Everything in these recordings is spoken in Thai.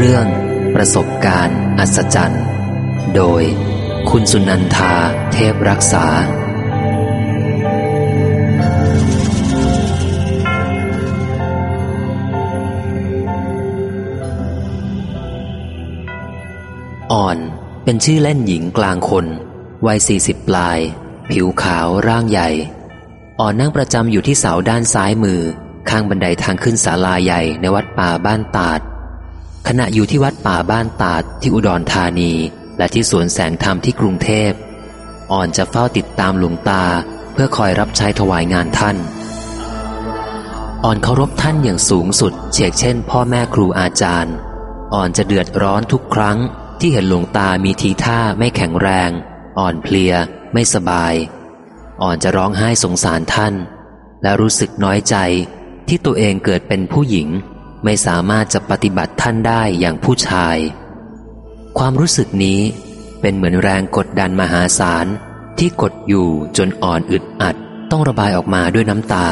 เรื่องประสบการณ์อัศจรรย์ โดยคุณสุนันทาเทพรักษา อ่อนเป็นชื่อเล่นหญิงกลางคน วัยสี่สิบปลาย ผิวขาวร่างใหญ่ อ่อนนั่งประจำอยู่ที่เสาด้านซ้ายมือ ข้างบันไดทางขึ้นศาลาใหญ่ในวัดป่าบ้านตาด ขณะอยู่ที่วัดป่าบ้านตาดที่อุดรธานี และที่สวนแสงธรรมที่กรุงเทพ อ่อนจะเฝ้าติดตามหลวงตาเพื่อคอยรับใช้ถวายงานท่าน อ่อนเคารพท่านอย่างสูงสุด เชกเช่น พ่อแม่ครูอาจารย์ อ่อนจะเดือดร้อนทุกครั้งที่เห็นหลวงตามีทีท่าไม่แข็งแรง อ่อนเพลีย ไม่สบาย อ่อนจะร้องไห้สงสารท่าน และรู้สึกน้อยใจที่ตัวเองเกิดเป็นผู้หญิง ไม่สามารถจะปฏิบัติท่านได้อย่างผู้ชาย ความรู้สึกนี้เป็นเหมือนแรงกดดันมหาศาลที่กดอยู่จนอ่อนอึดอัดต้องระบายออกมาด้วยน้ำตา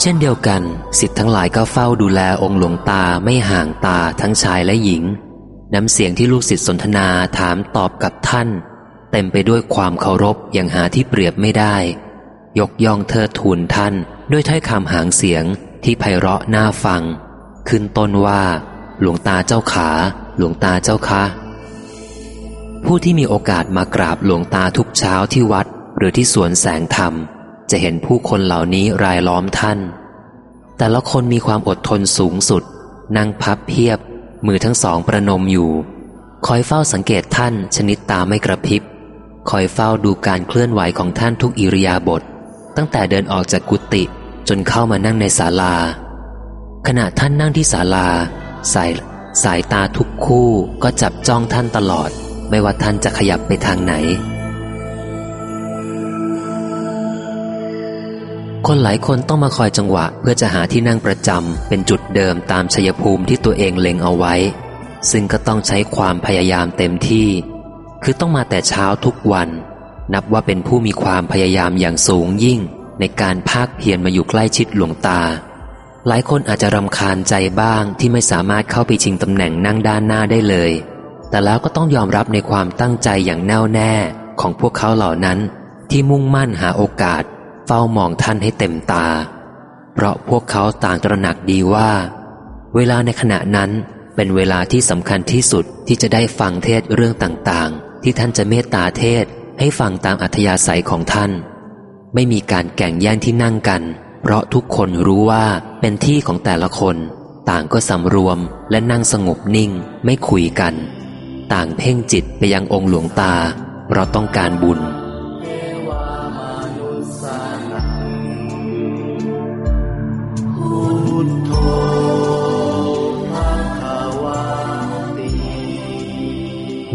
เช่นเดียวกันสิทธิ์ทั้งหลายก็เฝ้าดูแลองค์หลวงตาไม่ห่างตาทั้งชายและหญิง น้ำเสียงที่ลูกศิษย์สนทนาถามตอบกับท่าน เต็มไปด้วยความเคารพอย่างหาที่เปรียบไม่ได้ ยกย่องเทิดทูนท่านด้วยถ้อยคำหางเสียง ที่ไพเราะน่าฟัง ขึ้นต้นว่า หลวงตาเจ้าขา หลวงตาเจ้าคะ ผู้ที่มีโอกาสมากราบหลวงตาทุกเช้าที่วัด หรือที่สวนแสงธรรม จะเห็นผู้คนเหล่านี้รายล้อมท่าน แต่ละคนมีความอดทนสูงสุด นั่งพับเพียบ มือทั้งสองประนมอยู่ คอยเฝ้าสังเกตท่านชนิดตาไม่กระพริบ คอยเฝ้าดูการเคลื่อนไหวของท่านทุกอิริยาบถตั้งแต่เดินออกจากกุฏิ จนเข้ามานั่งในศาลา ขณะท่านนั่งที่ศาลา สายสายตาทุกคู่ก็จับจ้องท่านตลอด ไม่ว่าท่านจะขยับไปทางไหน คนหลายคนต้องมาคอยจังหวะเพื่อจะหาที่นั่งประจำเป็นจุดเดิมตามชัยภูมิที่ตัวเองเล็งเอาไว้ ซึ่งก็ต้องใช้ความพยายามเต็มที่ คือต้องมาแต่เช้าทุกวัน นับว่าเป็นผู้มีความพยายามอย่างสูงยิ่ง ในการภาคเพียรมาอยู่ใกล้ชิดหลวงตา หลายคนอาจจะรำคาญใจบ้างที่ไม่สามารถเข้าไปชิงตำแหน่งนั่งด้านหน้าได้เลย แต่แล้วก็ต้องยอมรับในความตั้งใจอย่างแน่วแน่ของพวกเขาเหล่านั้น ที่มุ่งมั่นหาโอกาส เฝ้ามองท่านให้เต็มตา เพราะพวกเขาต่างตระหนักดีว่า เวลาในขณะนั้นเป็นเวลาที่สำคัญที่สุดที่จะได้ฟังเทศเรื่องต่างๆ ที่ท่านจะเมตตาเทศให้ฟังตามอัธยาศัยของท่าน ไม่มีการแก่งแย่งที่นั่งกัน เพราะทุกคนรู้ว่าเป็นที่ของแต่ละคน ต่างก็สำรวมและนั่งสงบนิ่งไม่คุยกัน ต่างเพ่งจิตไปยังองค์หลวงตา เพราะต้องการบุญ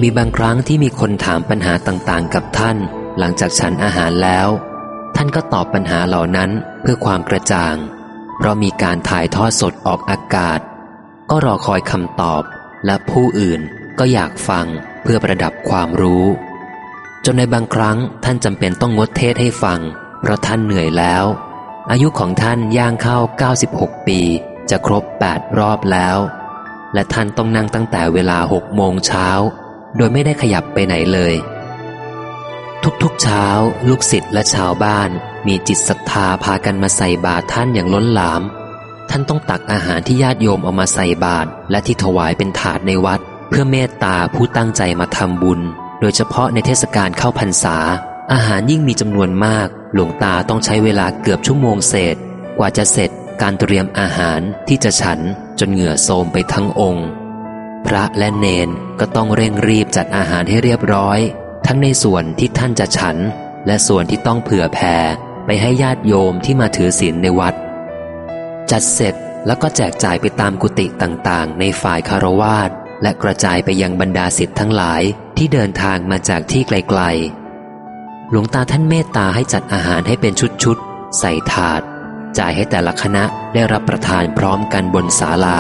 มีบางครั้งที่มีคนถามปัญหาต่างๆ กับท่าน หลังจากฉันอาหารแล้วานก็ตอบปัญหาเหล่านั้นเพื่อความกระจ่าง เพราะมีการถ่ายทอดสดออกอากาศ ก็รอคอยคำตอบ และผู้อื่นก็อยากฟังเพื่อประดับความรู้ จนในบางครั้งท่านจำเป็นต้องงดเทศให้ฟัง เพราะท่านเหนื่อยแล้ว อายุของท่านย่างเข้า 96 ปี จะครบ 8 รอบแล้ว และท่านต้องนั่งตั้งแต่เวลาหกโมงเช้า โดยไม่ได้ขยับไปไหนเลย ทุกๆเช้า ลูกศิษย์และชาวบ้าน มีจิตศรัทธาพากันมาใส่บาตรท่านอย่างล้นหลาม ท่านต้องตักอาหารที่ญาติโยมเอามาใส่บาตรและที่ถวายเป็นถาดในวัด เพื่อเมตตาผู้ตั้งใจมาทำบุญ โดยเฉพาะในเทศกาลเข้าพรรษา อาหารยิ่งมีจำนวนมาก หลวงตาต้องใช้เวลาเกือบชั่วโมงเศษ กว่าจะเสร็จการเตรียมอาหารที่จะฉันจนเหงื่อโทมไปทั้งองค์ พระและเนนก็ต้องเร่งรีบจัดอาหารให้เรียบร้อย ทั้งในส่วนที่ท่านจะฉัน และส่วนที่ต้องเผื่อแผ่ไปให้ญาติโยมที่มาถือศีลในวัด จัดเสร็จแล้วก็แจกจ่ายไปตามกุฏิต่างๆ ในฝ่ายคารวาสและกระจายไปยังบรรดาศิษย์ทั้งหลายที่เดินทางมาจากที่ไกลๆ หลวงตาท่านเมตตาให้จัดอาหารให้เป็นชุดๆ ใส่ถาด จ่ายให้แต่ละคณะได้รับประทานพร้อมกันบนศาลา